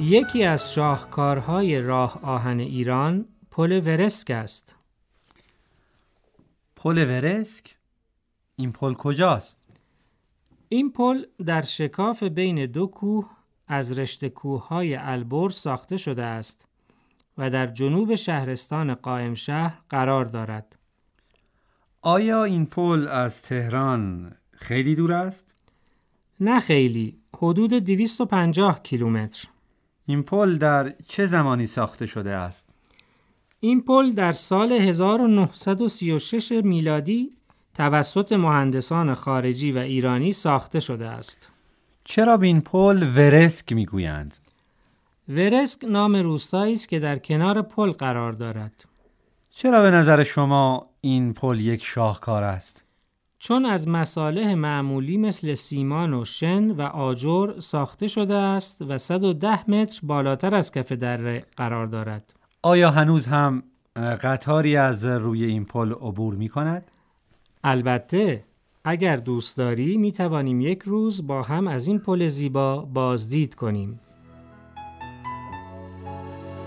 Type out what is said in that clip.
یکی از شاهکارهای راه آهن ایران پل ورسک است. پل ورسک؟ این پل کجاست؟ این پل در شکاف بین دو کوه از رشته کوههای البرز ساخته شده است و در جنوب شهرستان قائم شهر قرار دارد. آیا این پل از تهران خیلی دور است؟ نه خیلی، حدود 250 کیلومتر. این پل در چه زمانی ساخته شده است؟ این پل در سال 1936 میلادی توسط مهندسان خارجی و ایرانی ساخته شده است. چرا به این پل ورسک می‌گویند؟ ورسک نام روستایی است که در کنار پل قرار دارد. چرا به نظر شما این پل یک شاهکار است؟ چون از مصالح معمولی مثل سیمان و شن و آجر ساخته شده است و 110 متر بالاتر از کف دره قرار دارد. آیا هنوز هم قطاری از روی این پل عبور می کند؟ البته اگر دوست داری می توانیم یک روز با هم از این پل زیبا بازدید کنیم.